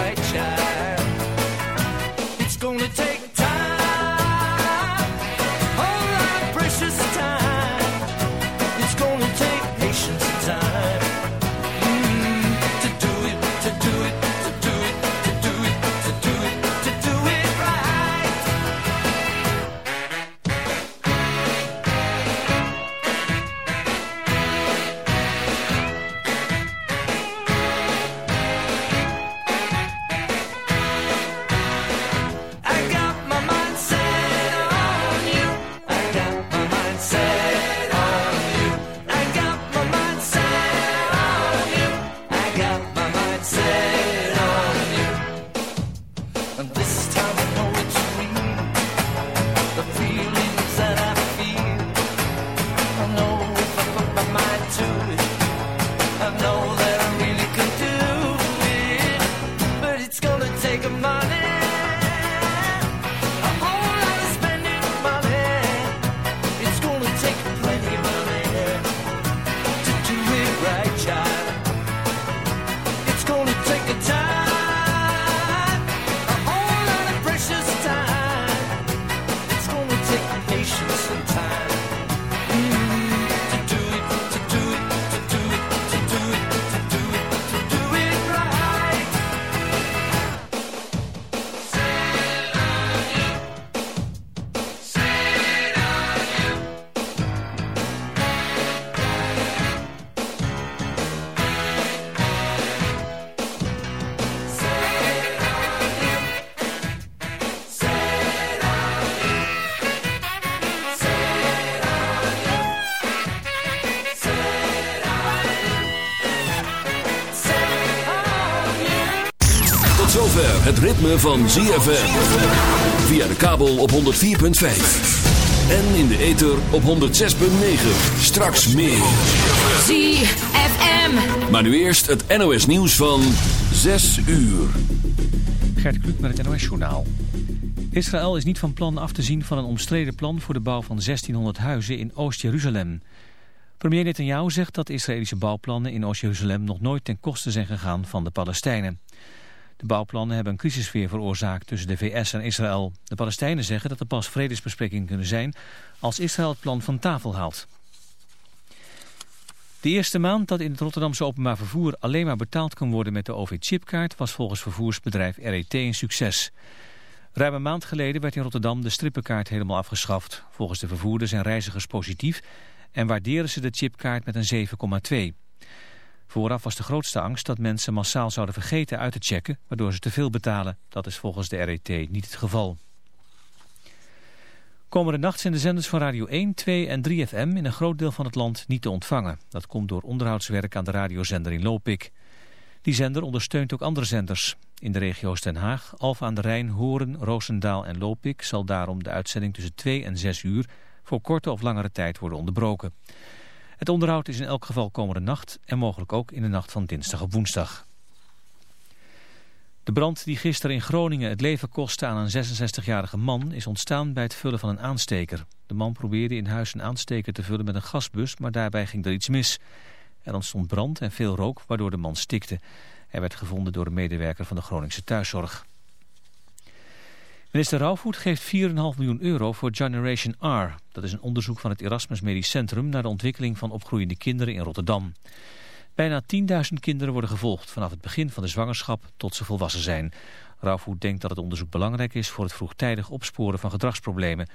right, child. Zover het ritme van ZFM. Via de kabel op 104.5. En in de ether op 106.9. Straks meer. ZFM. Maar nu eerst het NOS nieuws van 6 uur. Gert Kluk met het NOS Journaal. Israël is niet van plan af te zien van een omstreden plan voor de bouw van 1600 huizen in Oost-Jeruzalem. Premier Netanyahu zegt dat Israëlische bouwplannen in Oost-Jeruzalem nog nooit ten koste zijn gegaan van de Palestijnen. De bouwplannen hebben een crisissfeer veroorzaakt tussen de VS en Israël. De Palestijnen zeggen dat er pas vredesbesprekingen kunnen zijn als Israël het plan van tafel haalt. De eerste maand dat in het Rotterdamse openbaar vervoer alleen maar betaald kon worden met de OV-chipkaart was volgens vervoersbedrijf RET een succes. Ruim een maand geleden werd in Rotterdam de strippenkaart helemaal afgeschaft. Volgens de vervoerders zijn reizigers positief en waarderen ze de chipkaart met een 7,2. Vooraf was de grootste angst dat mensen massaal zouden vergeten uit te checken, waardoor ze te veel betalen. Dat is volgens de RET niet het geval. Komende nacht zijn de zenders van Radio 1, 2 en 3 FM in een groot deel van het land niet te ontvangen. Dat komt door onderhoudswerk aan de radiozender in Lopik. Die zender ondersteunt ook andere zenders. In de regio's Den Haag, Alphen aan de Rijn, Horen, Roosendaal en Lopik zal daarom de uitzending tussen 2 en 6 uur voor korte of langere tijd worden onderbroken. Het onderhoud is in elk geval komende nacht en mogelijk ook in de nacht van dinsdag op woensdag. De brand die gisteren in Groningen het leven kostte aan een 66-jarige man is ontstaan bij het vullen van een aansteker. De man probeerde in huis een aansteker te vullen met een gasbus, maar daarbij ging er iets mis. Er ontstond brand en veel rook, waardoor de man stikte. Hij werd gevonden door een medewerker van de Groningse thuiszorg. Minister Rauwvoet geeft 4,5 miljoen euro voor Generation R. Dat is een onderzoek van het Erasmus Medisch Centrum naar de ontwikkeling van opgroeiende kinderen in Rotterdam. Bijna 10.000 kinderen worden gevolgd vanaf het begin van de zwangerschap tot ze volwassen zijn. Rauwvoet denkt dat het onderzoek belangrijk is voor het vroegtijdig opsporen van gedragsproblemen.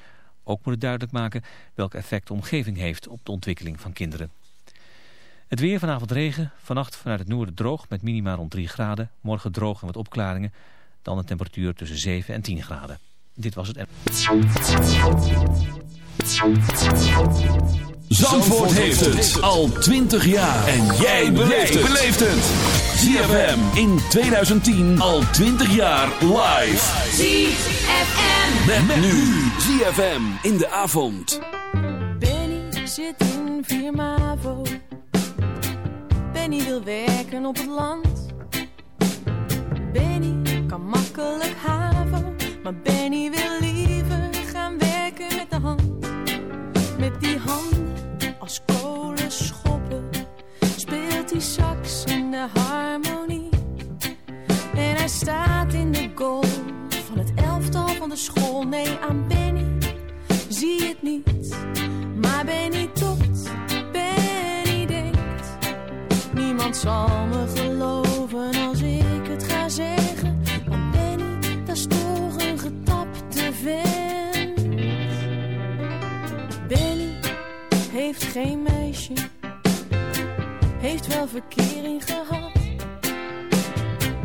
Ook moet het duidelijk maken welk effect de omgeving heeft op de ontwikkeling van kinderen. Het weer vanavond regen, vannacht vanuit het noorden droog met minima rond 3 graden. Morgen droog en wat opklaringen. Dan een temperatuur tussen 7 en 10 graden. Dit was het. Zandvoort heeft het al 20 jaar. En jij beleeft het. ZFM in 2010 al 20 jaar live. ZFM. Met, nu ZFM in de avond. Benny zit in Firmavo. Benny wil werken op het land. Benny kan makkelijk haven, maar Benny wil liever gaan werken met de hand. Met die handen als kolen schoppen, speelt hij sax in de harmonie. En Hij staat in de goal van het elftal van de school. Nee, aan Benny zie het niet. Maar Benny topt, Benny denkt. Niemand zal me geloven als ik het ga zeggen. Toch een getapte. Benny heeft geen meisje, heeft wel verkering gehad.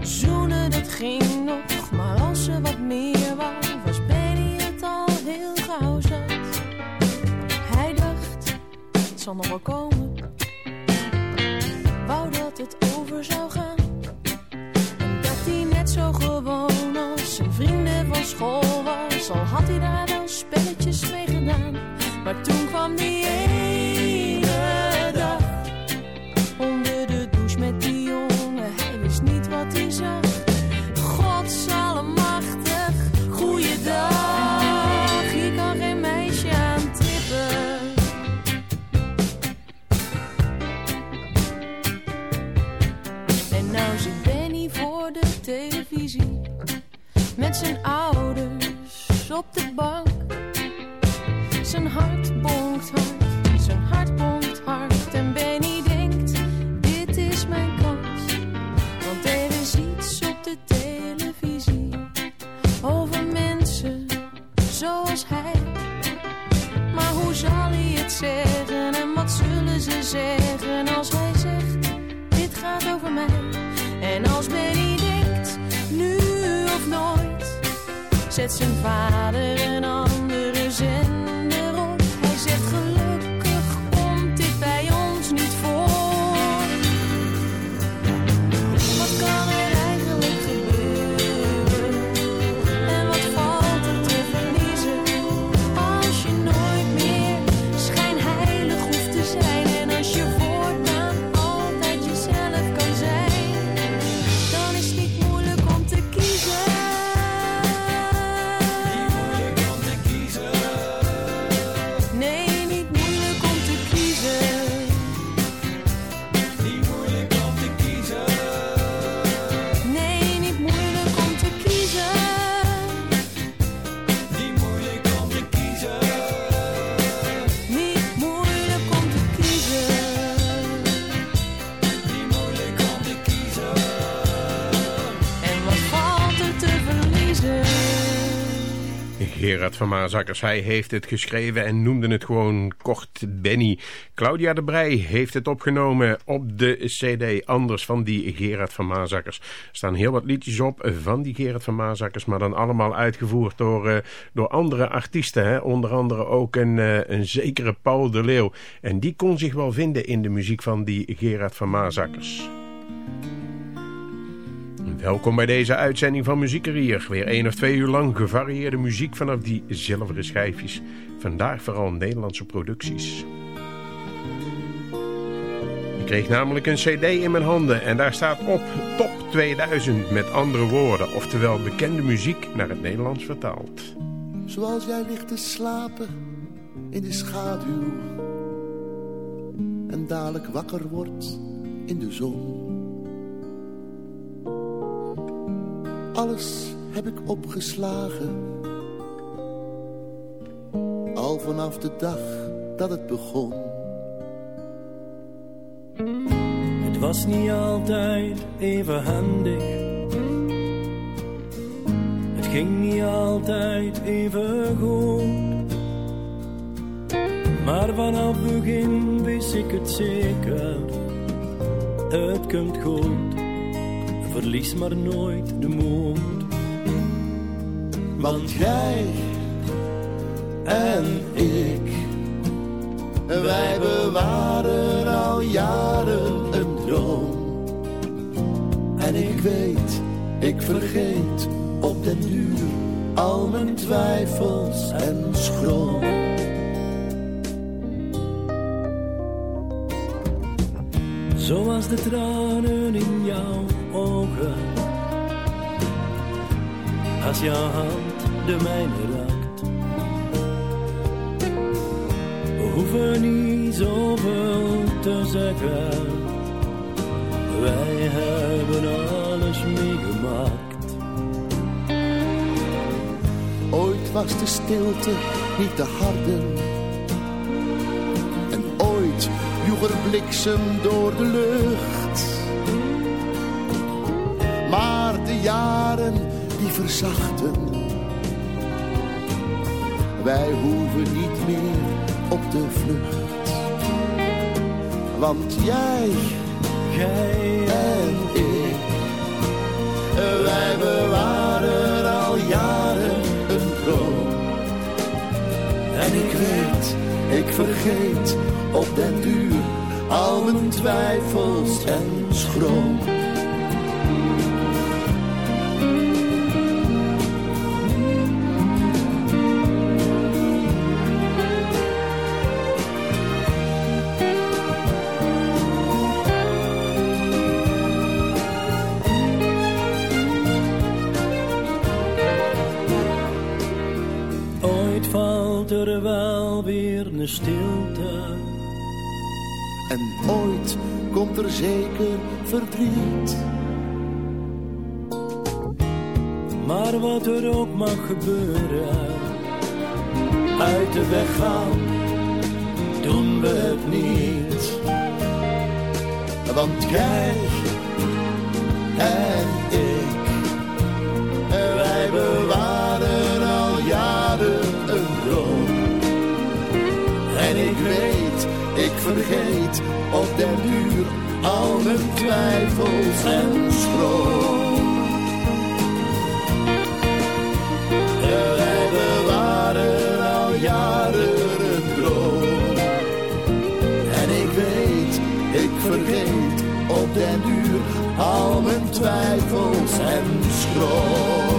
Zoenen, dat ging nog, maar als ze wat meer wou, was Benny het al heel gauw zat. Hij dacht, het zal nog wel komen, al had hij daar wel spelletjes mee gedaan. Maar toen kwam die Gerard van Maasakkers, hij heeft het geschreven en noemde het gewoon kort Benny. Claudia de Brij heeft het opgenomen op de cd Anders van die Gerard van Maasakkers. Er staan heel wat liedjes op van die Gerard van Maasakkers, maar dan allemaal uitgevoerd door, eh, door andere artiesten. Hè? Onder andere ook een, eh, een zekere Paul de Leeuw. En die kon zich wel vinden in de muziek van die Gerard van Maasakkers. Welkom bij deze uitzending van Muziekerier. Weer één of twee uur lang gevarieerde muziek vanaf die zilveren schijfjes. Vandaag vooral Nederlandse producties. Ik kreeg namelijk een cd in mijn handen en daar staat op Top 2000 met andere woorden. Oftewel bekende muziek naar het Nederlands vertaald. Zoals jij ligt te slapen in de schaduw En dadelijk wakker wordt in de zon Alles heb ik opgeslagen Al vanaf de dag dat het begon Het was niet altijd even handig. Het ging niet altijd even goed. Maar vanaf begin wist ik het zeker. Het komt goed. Verlies maar nooit de moed. Want jij en ik Wij bewaren al jaren een droom En ik weet, ik vergeet op den duur Al mijn twijfels en schroom Zoals de tranen in jouw als jouw hand de mijne raakt. We hoeven niet zoveel te zeggen, wij hebben alles meegemaakt. Ooit was de stilte niet te harden en ooit joeg er bliksem door de lucht. Maar de jaren die verzachten. Wij hoeven niet meer op de vlucht. Want jij Jij en ik, wij bewaren al jaren een droom. En ik weet, ik vergeet op den duur al mijn twijfels en schroom. Maar wat er ook mag gebeuren, uit de weg gaan, doen we het niet. Want jij en ik, wij bewaren al jaren een droom. En ik weet, ik vergeet op den duur al mijn twijfels en schroom. Twijfels en schroom.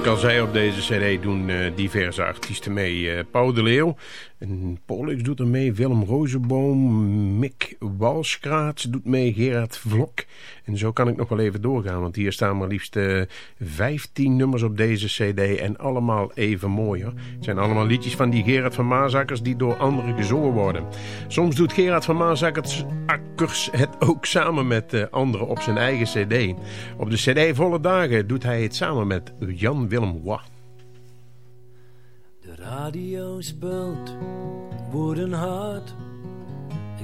Ik al zei, op deze cd doen eh, diverse artiesten mee. Eh Paul de Leeuw, Pollux doet er mee, Willem Rozenboom, Mick Walskraat doet mee, Gerard Vlok. En zo kan ik nog wel even doorgaan, want hier staan maar liefst eh 15 nummers op deze cd en allemaal even mooi hoor. Het zijn allemaal liedjes van die Gerard van Maasakkers die door anderen gezongen worden. Soms doet Gerard van Maasakkers Akkers het ook samen met eh, anderen op zijn eigen cd. Op de cd Volle Dagen doet hij het samen met Jan Willem Wa. De radio speelt woorden hard.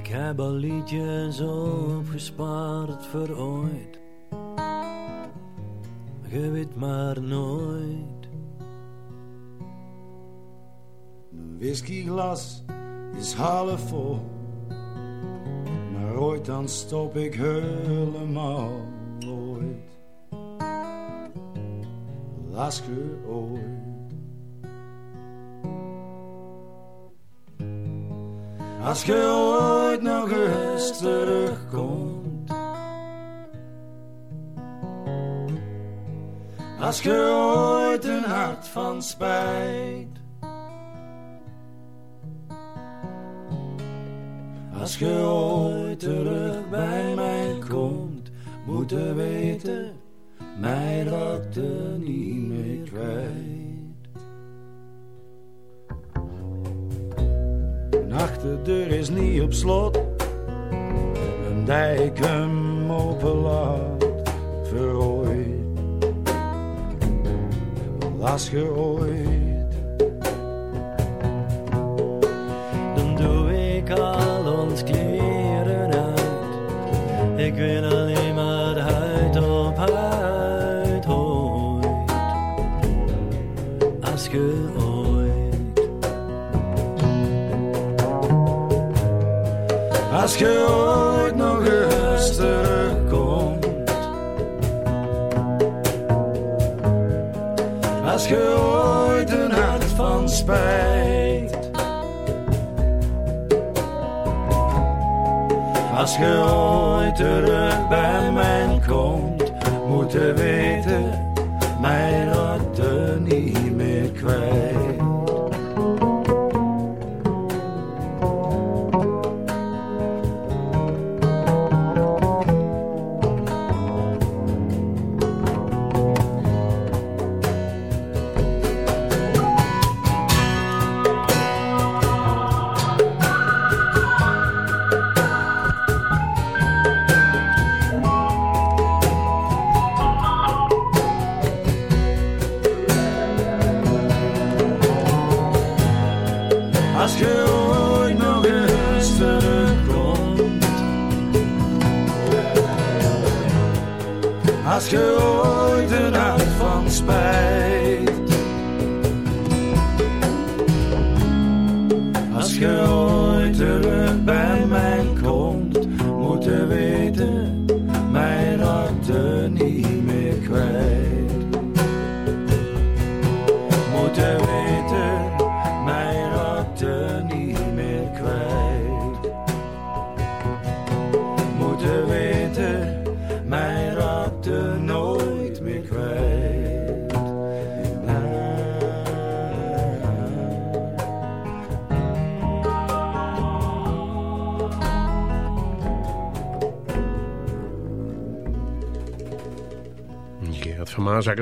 Ik heb al liedjes opgespaard voor ooit. Je weet maar nooit. Mijn whiskyglas is half vol. Maar ooit dan stop ik helemaal ooit. Las je ooit. Als je ooit nog eens terugkomt. Als je ooit een hart van spijt. Als je ooit terug bij mij komt, moet je weten, mij raakt er niet meer kwijt. Een achterdeur is niet op slot, een dijk hem openlaat, verrooid. Als je Als je ooit nog eens terugkomt. Als je ooit een hart van spijt. Als je ooit terug bij mij komt, moet je weten, mij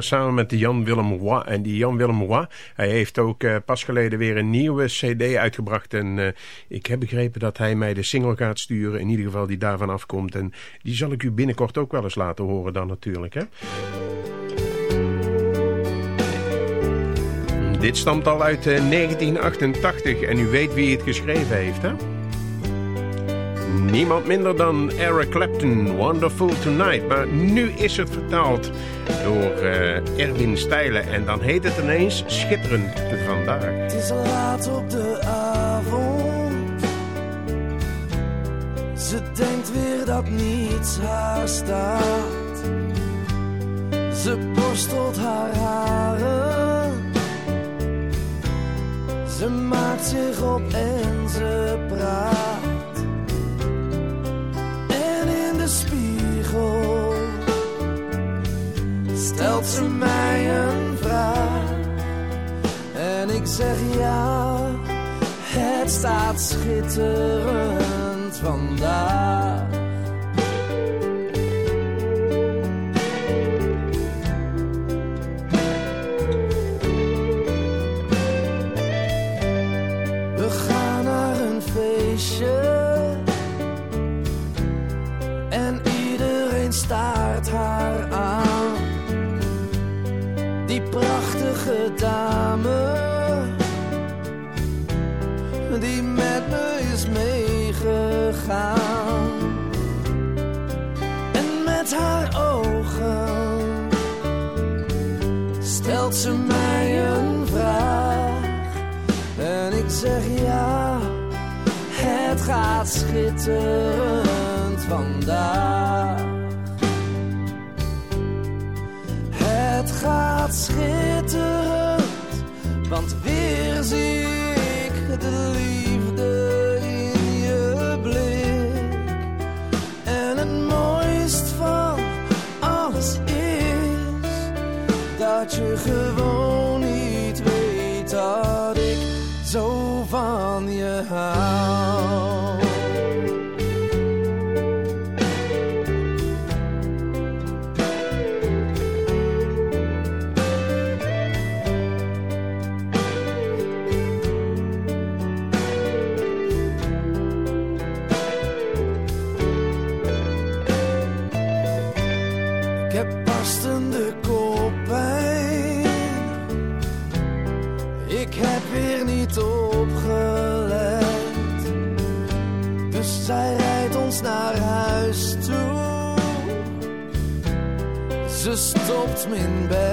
Samen met Jan Willem Roy. En die Jan Willem Roy, hij heeft ook eh, pas geleden weer een nieuwe cd uitgebracht. En eh, ik heb begrepen dat hij mij de single gaat sturen. In ieder geval die daarvan afkomt. En die zal ik u binnenkort ook wel eens laten horen dan natuurlijk. Hè? Dit stamt al uit eh, 1988 en u weet wie het geschreven heeft, hè? Niemand minder dan Eric Clapton, Wonderful Tonight. Maar nu is het vertaald door eh, Erwin Stijlen en dan heet het ineens Schitterend Vandaag. Het is laat op de avond. Ze denkt weer dat niets haar staat. Ze borstelt haar haren. Ze maakt zich op en ze praat. Stelt ze mij een vraag. En ik zeg ja, het staat schitterend vandaag. Vandaag. Het gaat schitterend, want weer zie ik de liefde in je blik. En het mooist van alles is dat je gewoon niet weet dat ik zo van je hou. Stopt me in bed.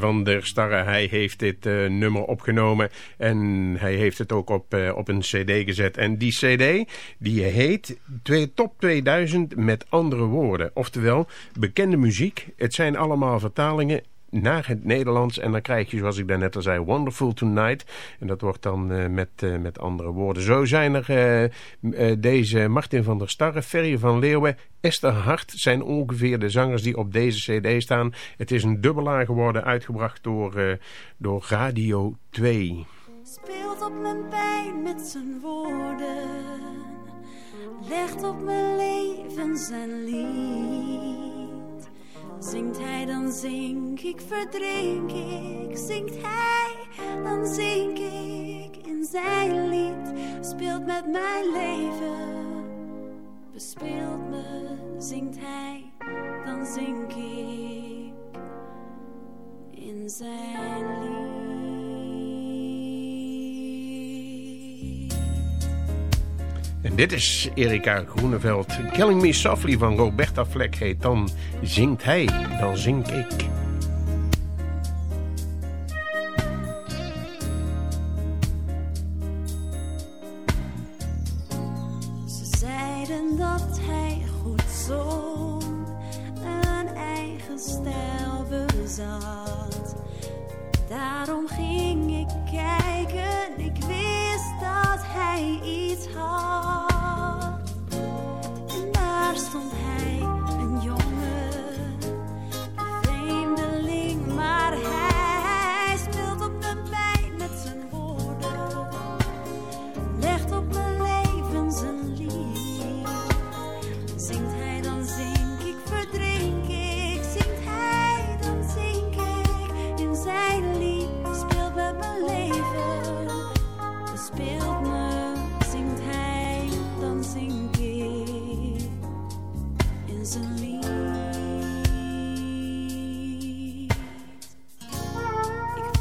Van der Starre, hij heeft dit eh, nummer opgenomen en hij heeft het ook op, eh, op een cd gezet. En die cd, die heet Top 2000 met andere woorden. Oftewel, bekende muziek. Het zijn allemaal vertalingen naar het Nederlands. En dan krijg je, zoals ik daarnet al zei, Wonderful Tonight. En dat wordt dan eh, met, eh, met andere woorden. Zo zijn er eh, deze Martin van der Starre, Ferry van Leeuwen, Esther Hart zijn ongeveer de zangers die op deze cd staan. Het is een dubbelaar geworden, uitgebracht door, door Radio 2. Speelt op mijn pijn met zijn woorden. Legt op mijn leven zijn lief. Zingt hij, dan zink ik, verdrink ik. Zingt hij, dan zink ik in zijn lied. Speelt met mijn leven, bespeelt me. Zingt hij, dan zink ik in zijn lied. En dit is Erika Groeneveld. Killing Me Softly van Roberta Fleck heet dan Zingt hij, dan zink ik.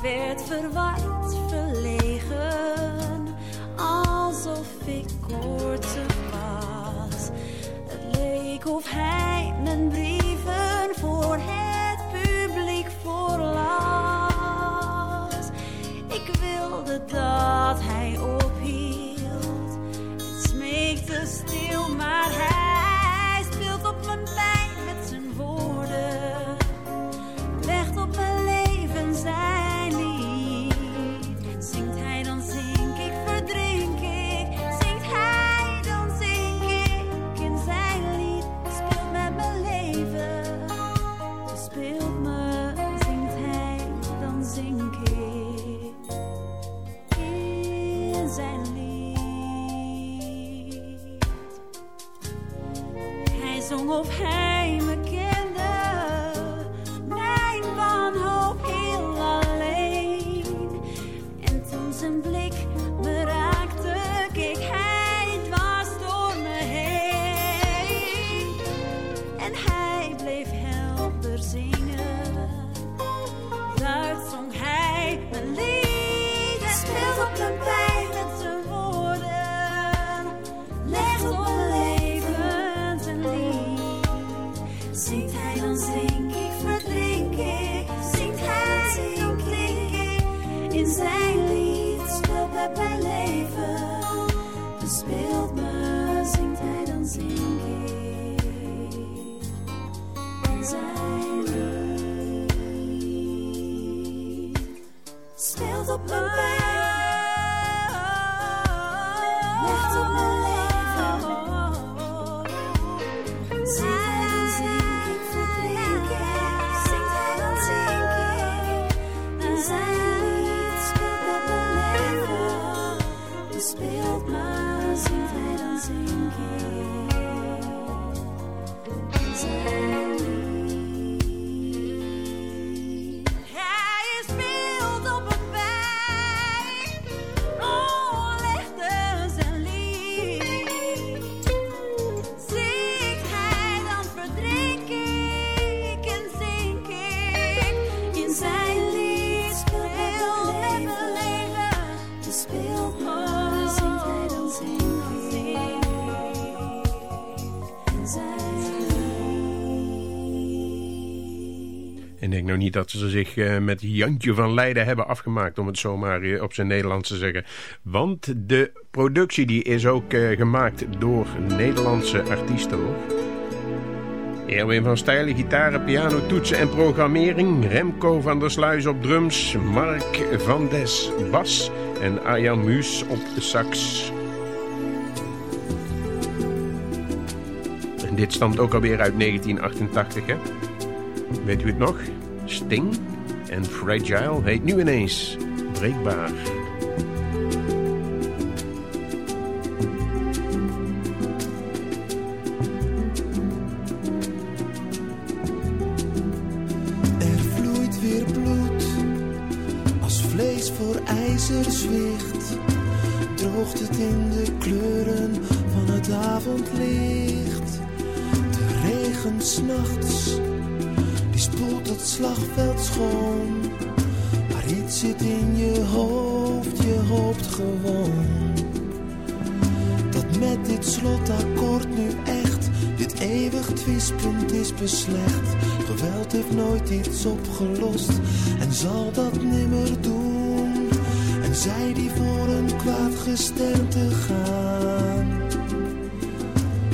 werd verward, verlegen, alsof ik koortsig was. Het leek of hij. dat ze zich eh, met Jantje van Leiden hebben afgemaakt, om het zomaar eh, op zijn Nederlands te zeggen. Want de productie die is ook eh, gemaakt door Nederlandse artiesten hoor. Erwin van Stijlen, gitaren, piano, toetsen en programmering. Remco van der Sluis op drums. Mark van Des, bas. En Arjan Muus op de sax. En dit stamt ook alweer uit 1988, hè? Weet u het nog? Sting en Fragile heet nu ineens Breekbaar. Het slagveld schoon. Maar iets zit in je hoofd, je hoopt gewoon. Dat met dit slotakkoord nu echt, dit eeuwig twistpunt is beslecht. Geweld heeft nooit iets opgelost en zal dat nimmer doen. En zij die voor een kwaad gesternte gaan,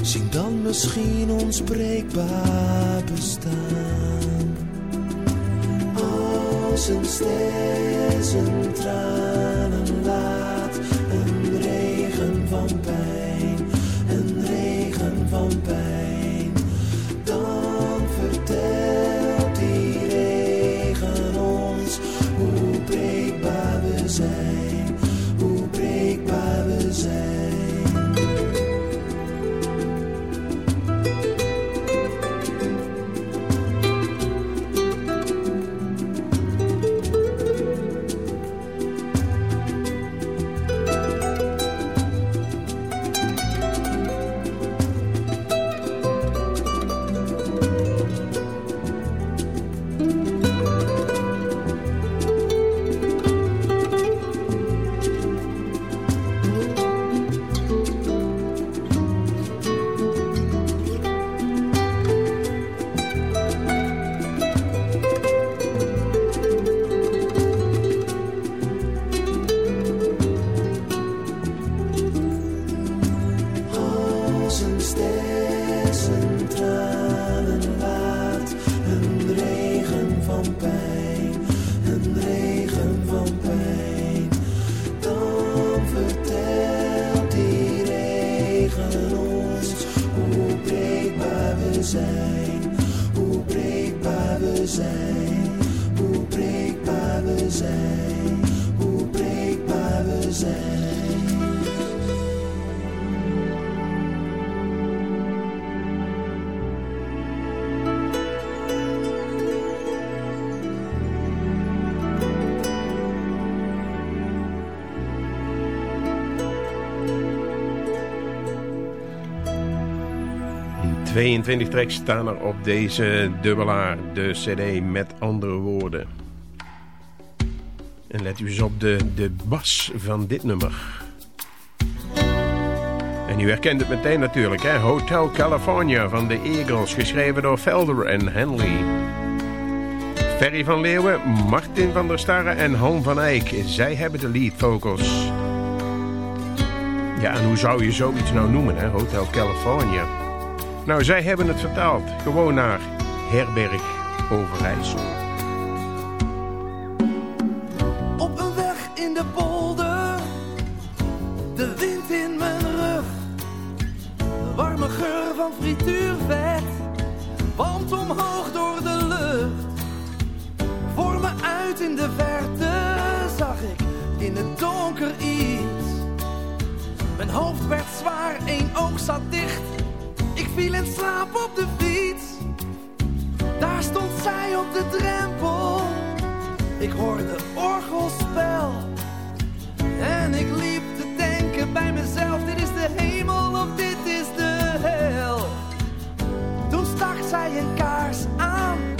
zien dan misschien ons breekbaar bestaan. Als een ster zijn tranen laat, een regen van pijn, een regen van pijn. Hoe breekbaar we zijn, hoe breekbaar we zijn, hoe breekbaar we zijn. 22 tracks staan er op deze dubbelaar, de cd met andere woorden. En let u eens op de, de bas van dit nummer. En u herkent het meteen natuurlijk, hè? Hotel California van de Eagles, geschreven door Felder en Henley. Ferry van Leeuwen, Martin van der Starre en Han van Eyck, zij hebben de lead vocals. Ja, en hoe zou je zoiets nou noemen, hè? Hotel California. Nou, zij hebben het vertaald, gewoon naar Herberg Overijssel. Op een weg in de polder, de wind in mijn rug. De warme geur van frituurvet, want omhoog door de lucht. Voor me uit in de verte zag ik in het donker iets. Mijn hoofd werd zwaar, één oog zat dicht. Viel in slaap op de fiets. Daar stond zij op de drempel. Ik hoorde orgelspel. En ik liep te denken bij mezelf: dit is de hemel of dit is de hel. Toen stak zij een kaars aan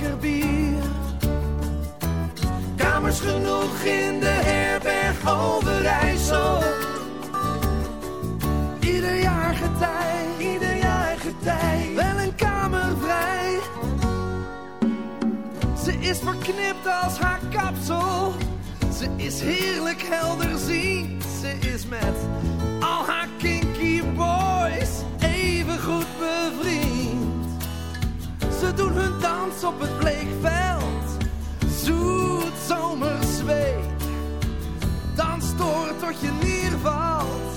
lekker. Kamers genoeg in de herberg Overijssel. Ieder jaar getij, ieder jaar getij, wel een kamer vrij. Ze is verknipt als haar kapsel. Ze is heerlijk helderzien. Ze is met doen hun dans op het bleekveld. Zoet zomerzweet. Dans door tot je neervalt.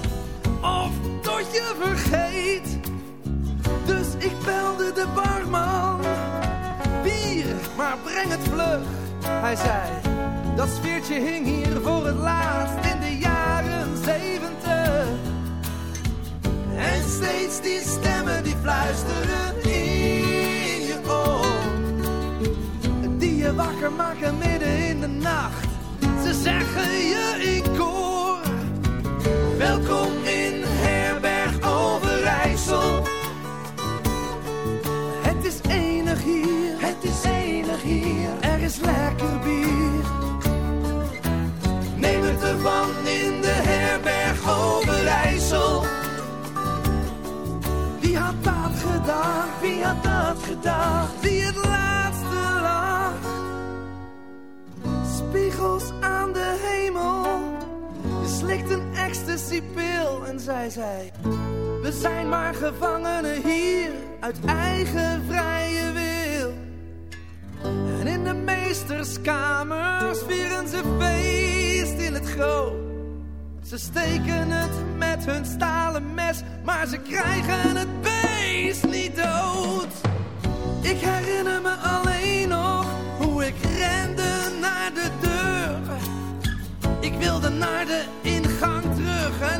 Of tot je vergeet. Dus ik belde de barman. Bier, maar breng het vlug. Hij zei, dat sfeertje hing hier voor het laatst in de jaren zeventig. En steeds die stemmen die fluisteren je wakker maken midden in de nacht. Ze zeggen je in koor. Welkom in herberg Overijssel. Het is enig hier, het is enig hier. Er is lekker bier. Neem het ervan in de herberg Overijssel. Wie had dat gedacht? Wie had dat gedacht? Wie het en zij zei... We zijn maar gevangenen hier uit eigen vrije wil. En in de meesterskamers vieren ze feest in het groot. Ze steken het met hun stalen mes, maar ze krijgen het beest niet dood. Ik herinner me alleen nog hoe ik rende naar de deur. Ik wilde naar de en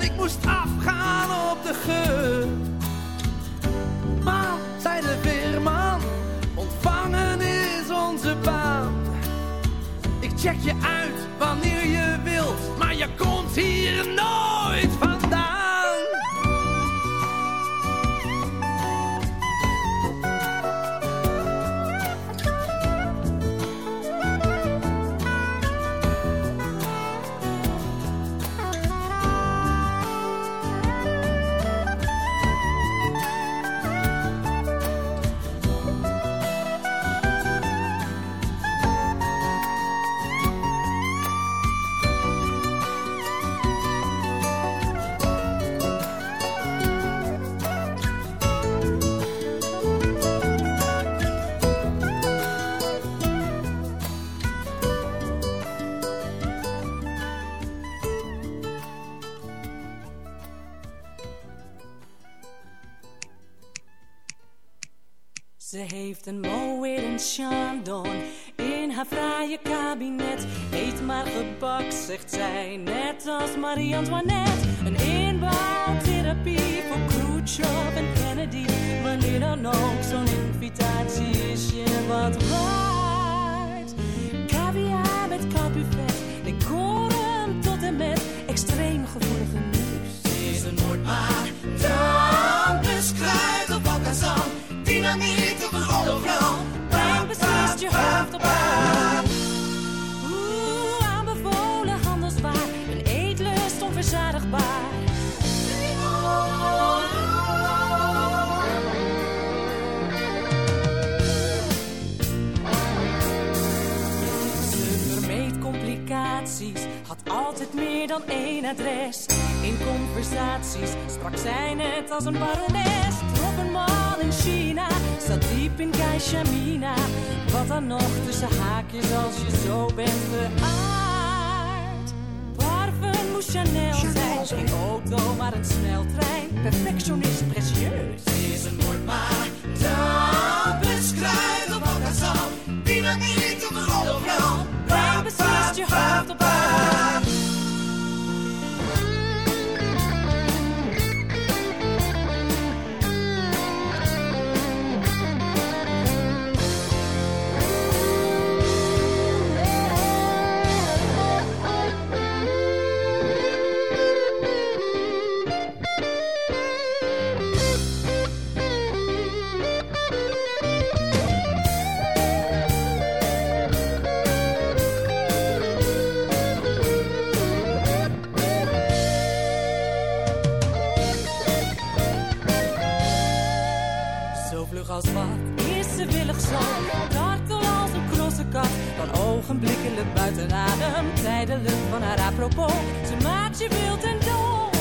ik moest afgaan op de geur. Maar, zei de veerman, ontvangen is onze baan. Ik check je uit wanneer je wilt, maar je komt hier nooit heeft een in Chandon in haar fraaie kabinet. Eet maar gebak, zegt zij, net als Marie-Antoinette. Een inbouwtherapie voor Khrushchev en Kennedy. Wanneer dan ook, zo'n invitatie is je wat waard. Altijd meer dan één adres. In conversaties sprak zij net als een barones. Trok een man in China, zat diep in Geishamina. Wat dan nog tussen haakjes als je zo bent geaard. Parfum moest Chanel zijn, geen auto maar een sneltrein. Perfectionist, precieus. Ze is een moordmaar, dan beschrijft op Alcazar. Dynamiet op een overal, waar beslist je hoofd op ogenblikkelijk buiten adem. Tijdelijk van haar apropos, ze maakt je wild en dol.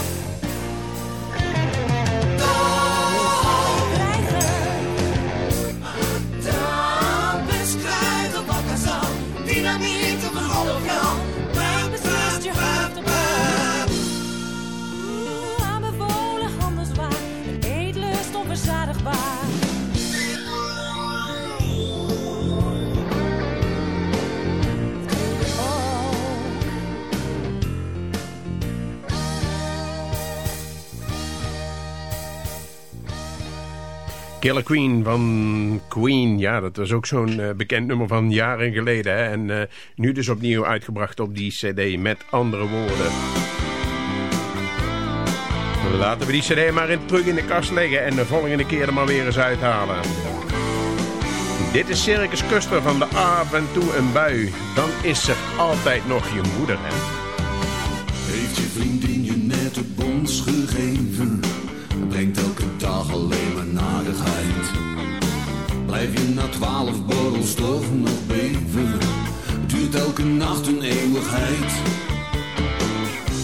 Killer Queen van Queen. Ja, dat was ook zo'n eh, bekend nummer van jaren geleden. Hè? En eh, nu dus opnieuw uitgebracht op die cd met andere woorden. Laten we die cd maar in, terug in de kast leggen en de volgende keer er maar weer eens uithalen. Dit is Circus Custer van de af en toe een bui. Dan is er altijd nog je moeder, hè? Heeft je vriendin je net een bons gegeven? Brengt elke dag alleen maar narigheid. Blijf je na twaalf borrels toch nog beven? Duurt elke nacht een eeuwigheid.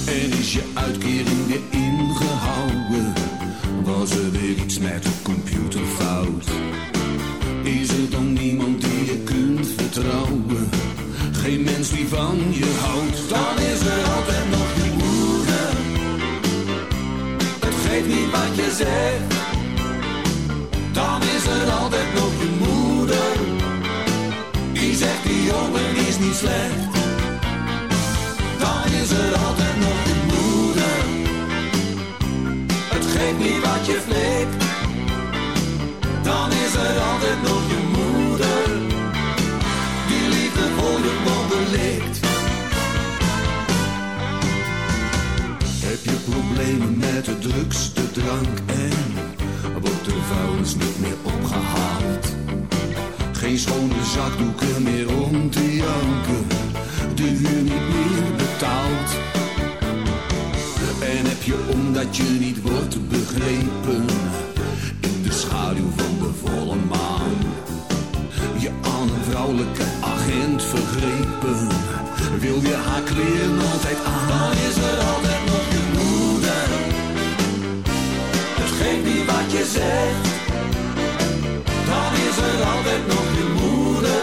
En is je uitkering weer ingehouden? Was er weer iets met de computer fout? Is er dan niemand die je kunt vertrouwen? Geen mens die van je houdt, dan is er altijd nog moeder. Geeft niet wat je zegt, dan is er altijd nog je moeder. Die zegt die jongen is niet slecht, dan is er altijd nog je moeder. Het geeft niet wat je flikt, met de drugs, de drank en wordt de vuilnis niet meer opgehaald? Geen schone zakdoeken meer om te janken, de huur niet meer betaald. En heb je omdat je niet wordt begrepen in de schaduw van de volle maan je aan een vrouwelijke agent vergrepen. Wil je haar kleren altijd aan? Dan is er altijd nog Het geeft niet wat je zegt. Dan is er altijd nog je moeder.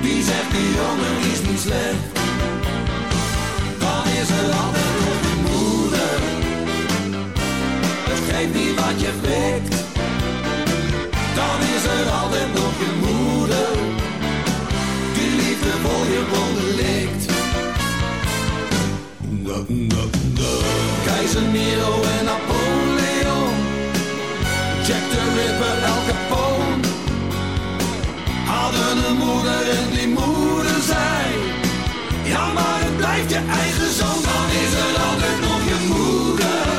Die zegt die jongen is niet slecht. Dan is er altijd nog je moeder. Het geeft niet wat je flikt. Dan is er altijd nog je moeder Die liefdevol je wonden likt Da, da, da. Keizer Nero en Napoleon Jack the Ripper, El Capone Hadden een moeder en die moeder zei Ja maar het blijft je eigen zoon Dan is er altijd nog je moeder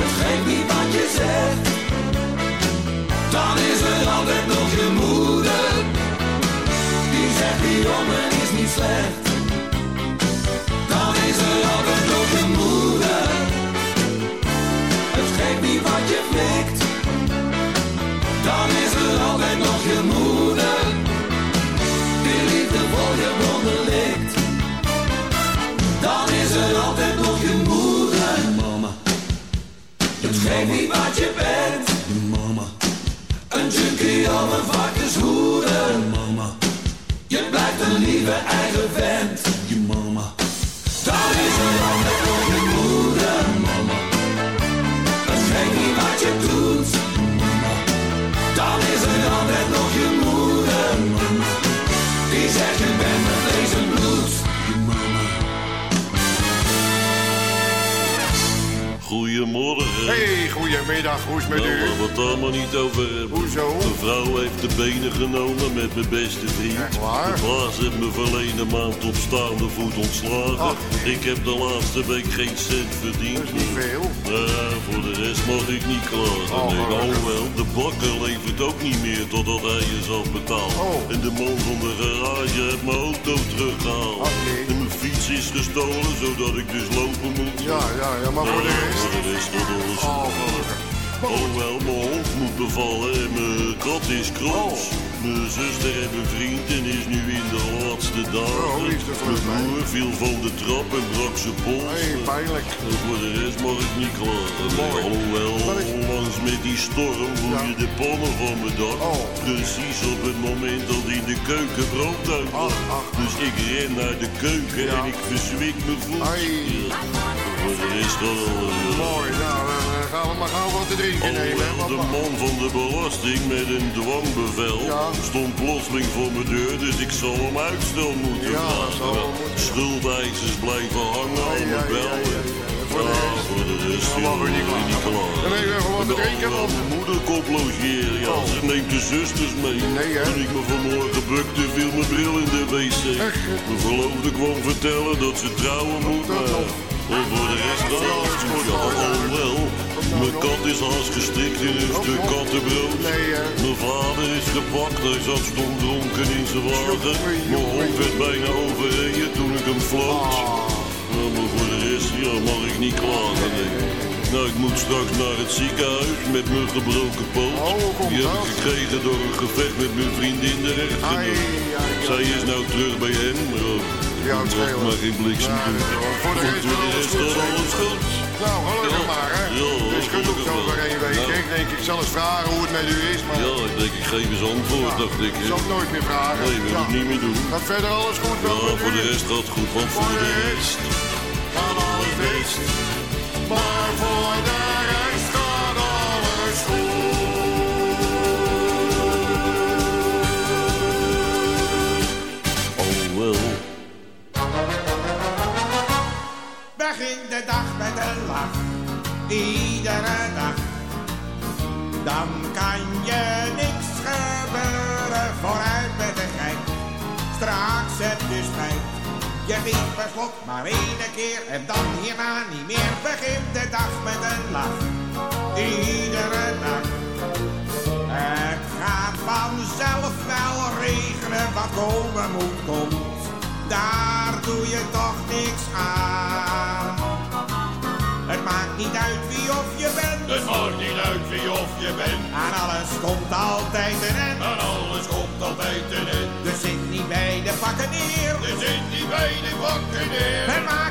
Het geeft niet wat je zegt dan is er altijd nog je moeder. Die zegt die jongen is niet slecht. Je likt. Dan is er altijd nog je moeder. Mama. Het geeft niet wat je bent. Mama. Een junkie of een varkenshoeder. Mama. Je blijft een lieve eigen goedemiddag, hoe is met Nou, u? het daar maar niet over hebben. Hoezo? De vrouw heeft de benen genomen met mijn beste vriend. Echt waar? De baas heeft me verleden maand op staande voet ontslagen. Ach. Ik heb de laatste week geen cent verdiend. Dat is niet veel. Ja, voor de rest mag ik niet klagen. Oh, nee, oh wel, de bakker levert ook niet meer totdat hij is afbetaald. Oh. En de man van de garage heeft mijn auto teruggehaald. Ach, nee. En mijn fiets is gestolen, zodat ik dus lopen moet. Ja, ja, ja, maar voor de Ja, rest? voor de rest gaat alles Oh. Oh wel, mijn hond moet bevallen en mijn kat is Kroos. Mijn zuster heeft een vriend en is nu in de laatste dagen. Mijn broer viel van de trap en brak zijn pols. Hey, pijnlijk. Voor de rest mag ik niet klagen. Nee, alhoewel, langs met die storm voel je de pannen van mijn dak. Precies op het moment dat in de keuken brood uitkomt. Dus ik ren naar de keuken en ik verzwik mijn voet. Ja. Voor de rest al... eh, Mooi, nou, gaan we maar gauw wat te drinken nemen. Alhoewel de man van de belasting met een dwangbevel stond plotseling voor mijn deur, dus ik zal hem uitstel moeten Ja, vragen. Ja, Schuldeisers blijven hangen aan mijn bel. Voor de rest. voor de rest Dan mag u niet. Dan je te drinken, want- Mijn moeder komt logeren, ja, ze neemt de zusters mee. Toen ik me vanmorgen bukte, viel mijn bril in de wc. Mijn verloofde kwam vertellen dat ze trouwen moet. Voor de rest dan alles goed. Ja, alhoewel, mijn kat is haast gestrikt in een stuk kattenbrood. Mijn vader is gepakt, hij zat stom dronken in zijn wagen. Mijn hond werd bijna overreden toen ik hem floot. Nou, maar voor de rest, ja, mag ik niet klagen, nee. Nou, ik moet straks naar het ziekenhuis met mijn gebroken poot. Die heb ik gekregen door een gevecht met mijn vriendin de echtgenoot. Zij is nou terug bij hem. Ja, het bracht maar geen bliksem. Voor de rest goed, dan zeker? alles goed. Nou, gelukkig maar, hè. Ja, Het is genoeg voor één week. Ik denk, ik zal eens vragen hoe het met u is, maar... Ja, ik denk, ik geef eens antwoord, dacht ik. Ik zal het nooit meer vragen. Nee, wil ik niet meer doen. Gaat verder alles goed wel Ja, voor de rest gaat het goed, want voor de rest... Gaat alles best. Maar voor Begin de dag met een lach, iedere dag. Dan kan je niks gebeuren, vooruit met de geit. Straks heb je spijt, je geeft per slot maar één keer en dan hierna niet meer. Begin de dag met een lach, iedere dag. Het gaat vanzelf wel regenen, wat komen moet komt. Daar doe je toch niks aan. Het maakt niet uit wie of je bent. Het maakt niet uit wie of je bent. Aan alles komt altijd een end. Aan alles komt altijd een end. Dus zit niet bij de pakken neer. Er zit niet bij de bakken neer.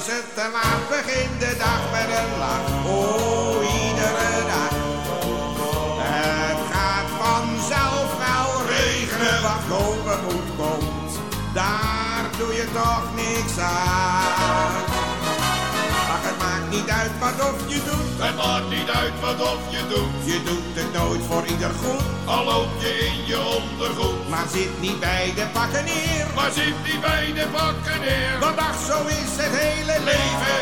Is het te laat. Begin de dag met een lach. Oh, iedere dag. Het gaat vanzelf wel regenen. Wat komen moet komt. Daar doe je toch niks aan. Ach, het maakt niet uit wat of je doet. Het maakt niet uit wat of je doet. Je doet het nooit voor ieder goed. Al loop je in je ondergoed. Maar zit niet bij de pakken neer. Maar zit niet bij de bakken neer. Want ach, zo is het hele leven.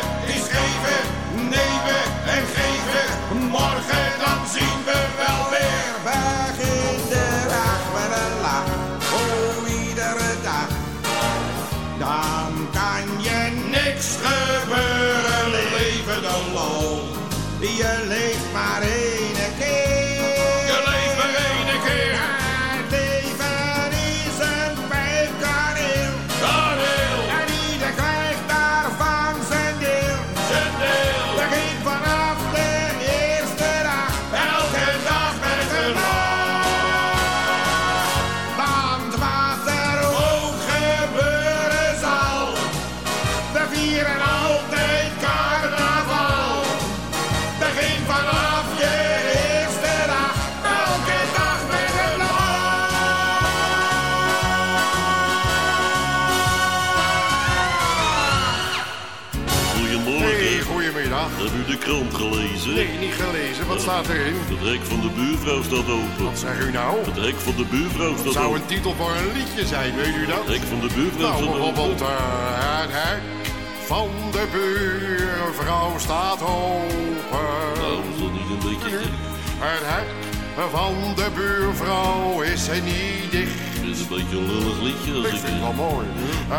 Wat staat erin? Het hek van de buurvrouw staat open. Wat zeg u nou? Het hek van de buurvrouw Dat staat zou open. een titel voor een liedje zijn, weet u dat? Het hek van de buurvrouw Nou, staat bijvoorbeeld open. eh, het hek van de buurvrouw staat open. Nou, is dat niet een beetje gek? Het hek van de buurvrouw is niet dicht. Het is een beetje een lullig liedje als Ik ik... vind het wel mooi.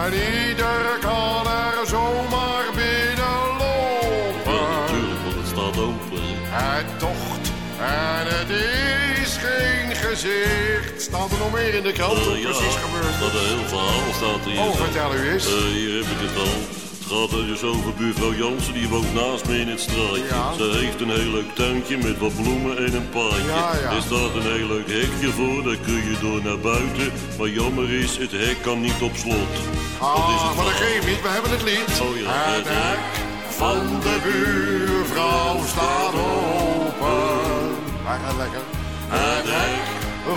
En ieder kan er zomaar binnenlopen. Het tocht en het is geen gezicht. Staat er nog meer in de krant? Eh, Wat ja, precies gebeurd? staat een heel verhaal staat hier. Oh, vertel u eens. Eh, hier heb ik het al. Het gaat er dus over buurvrouw Jansen, die woont naast me in het straatje. Ja. Ze heeft een heel leuk tuintje met wat bloemen en een paadje. Ja, ja. Er staat een heel leuk hekje voor, daar kun je door naar buiten. Maar jammer is, het hek kan niet op slot. dat is Ah, het maar dat geeft niet. We hebben het lied. Oh ja, het hek van de buurvrouw staat open. Hij gaat lekker. Het hek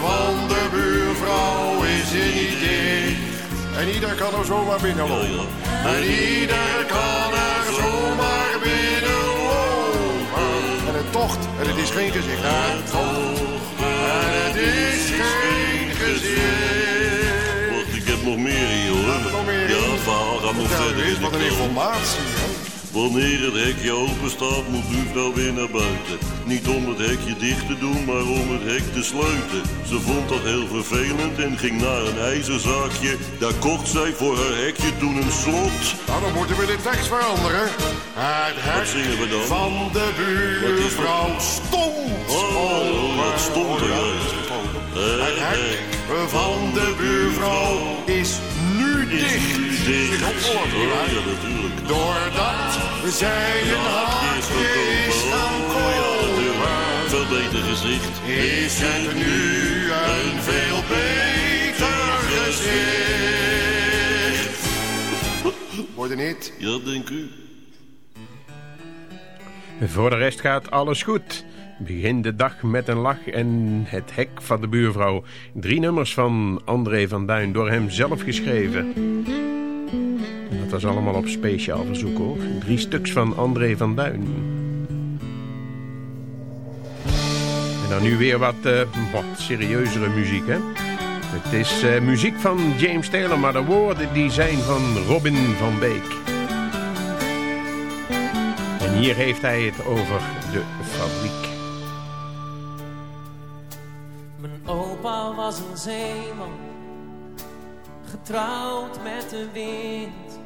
van de buurvrouw is er niet dicht. En ieder kan er zomaar binnenlopen. En ieder kan er zomaar binnenlopen. En het tocht, en het is geen gezicht. Het tocht, en het is geen gezicht. Wacht, ik heb nog meer hier hoor. Ja, in? het verhaal gaat nog verder. in de wat een informatie. hè? Wanneer het hekje open staat, moet buurvrouw weer naar buiten. Niet om het hekje dicht te doen, maar om het hek te sluiten. Ze vond dat heel vervelend en ging naar een ijzerzaakje. Daar kocht zij voor haar hekje toen een slot. Nou, dan moeten we de tekst veranderen. Het Wat hek zingen we dan? van de buurvrouw stond Oh, dat stond er juist. Het hek van de buurvrouw is nu dicht. Dicht. Is opgelost, Oh, nietwaar? ja, natuurlijk. Doordat zij een haakje is gaan kopen, Veel beter gezicht. is het nu een veel beter gezicht. Wordt niet? Ja, denk u. Voor de rest gaat alles goed. Begin de dag met een lach en het hek van de buurvrouw. Drie nummers van André van Duin, door hem zelf geschreven. Dat was allemaal op speciaal verzoek hoor. Drie stuks van André van Duin. En dan nu weer wat, eh, wat serieuzere muziek hè. Het is eh, muziek van James Taylor, maar de woorden die zijn van Robin van Beek. En hier heeft hij het over de fabriek. Mijn opa was een zeeman, getrouwd met de wind.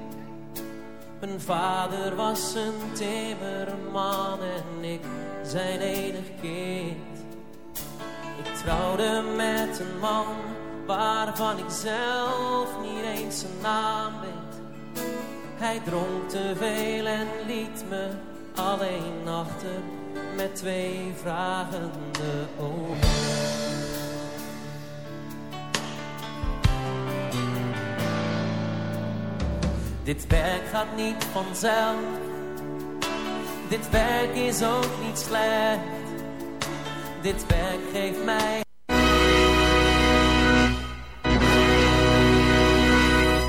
Mijn vader was een timmerman en ik zijn enig kind. Ik trouwde met een man waarvan ik zelf niet eens zijn naam weet. Hij dronk te veel en liet me alleen achter met twee vragende ogen. Dit werk gaat niet vanzelf. Dit werk is ook niet slecht. Dit werk geeft mij.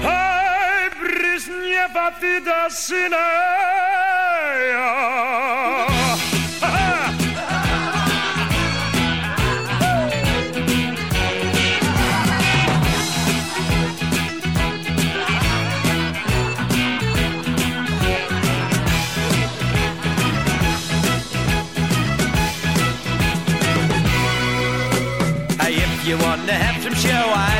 Hej, Bryzniewa, ty da syna!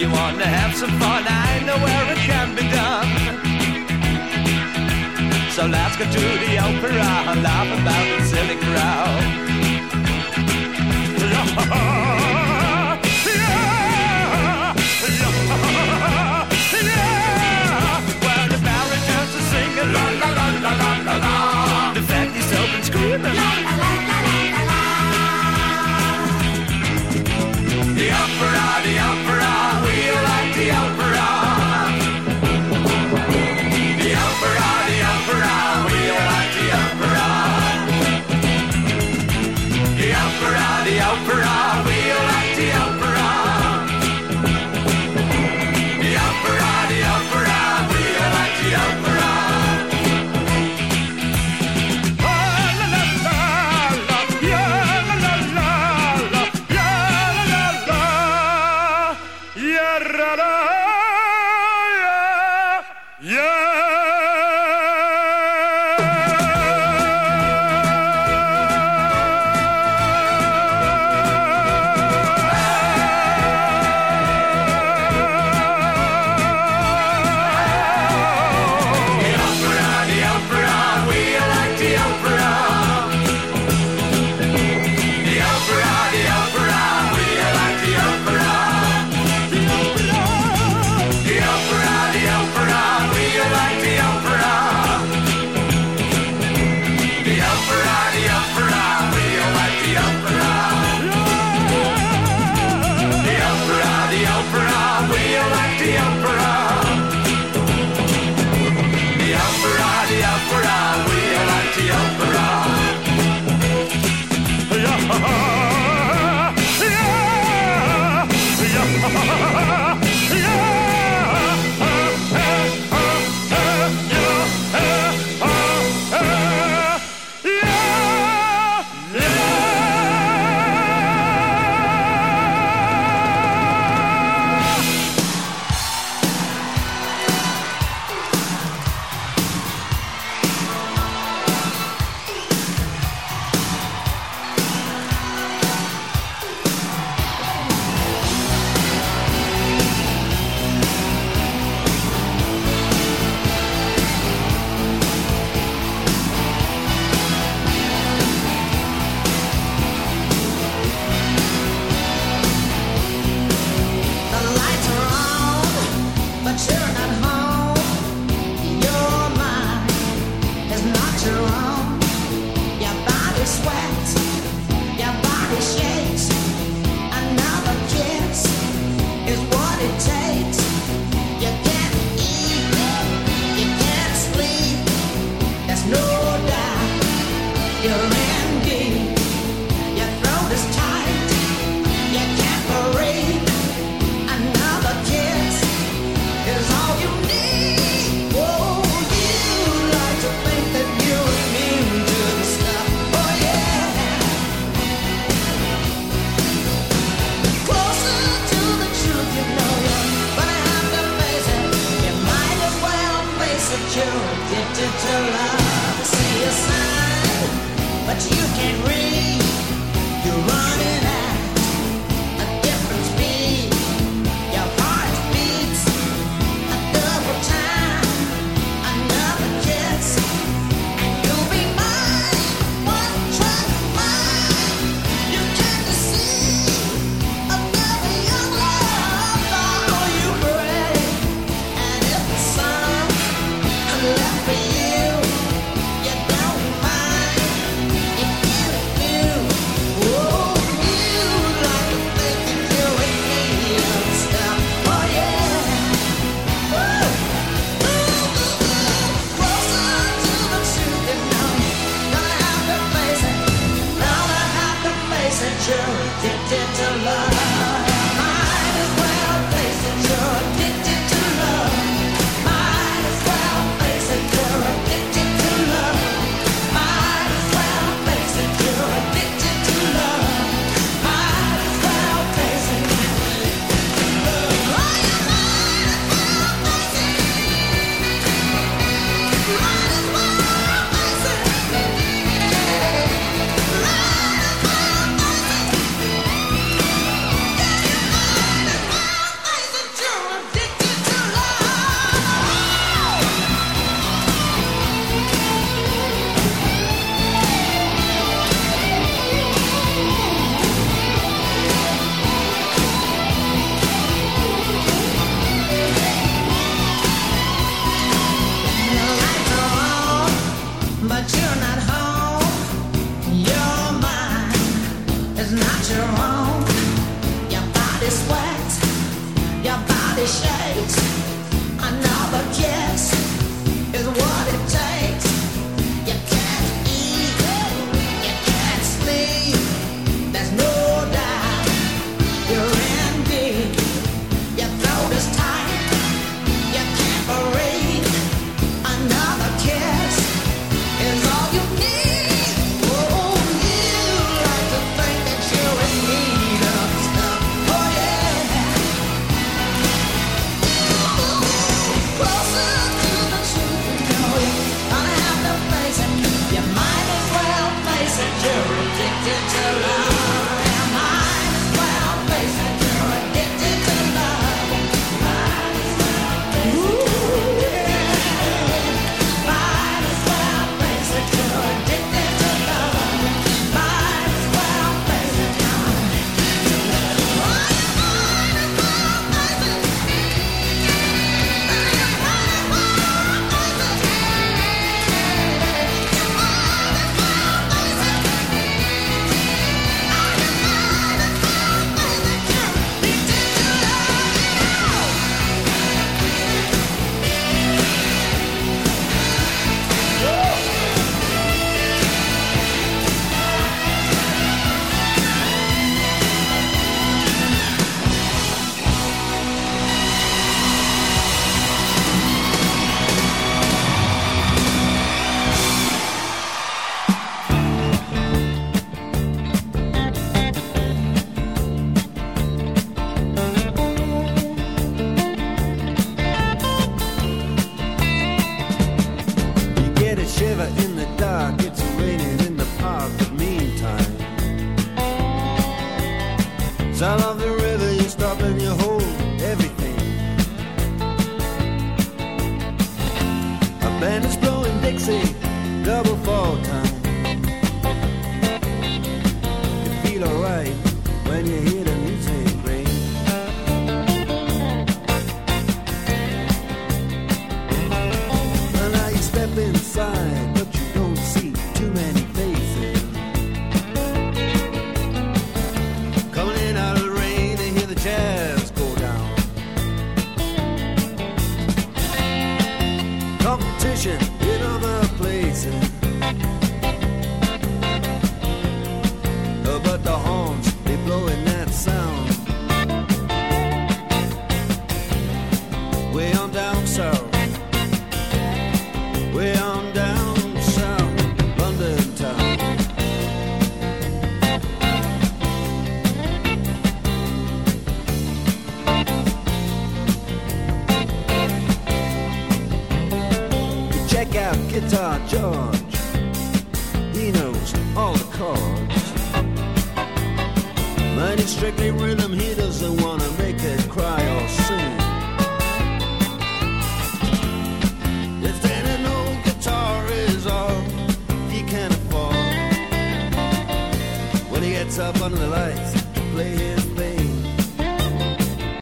you want to have some fun, I know where it can be done. So let's go to the opera and laugh about the silly crowd. La la la la la la. The fact is open screaming La la la la.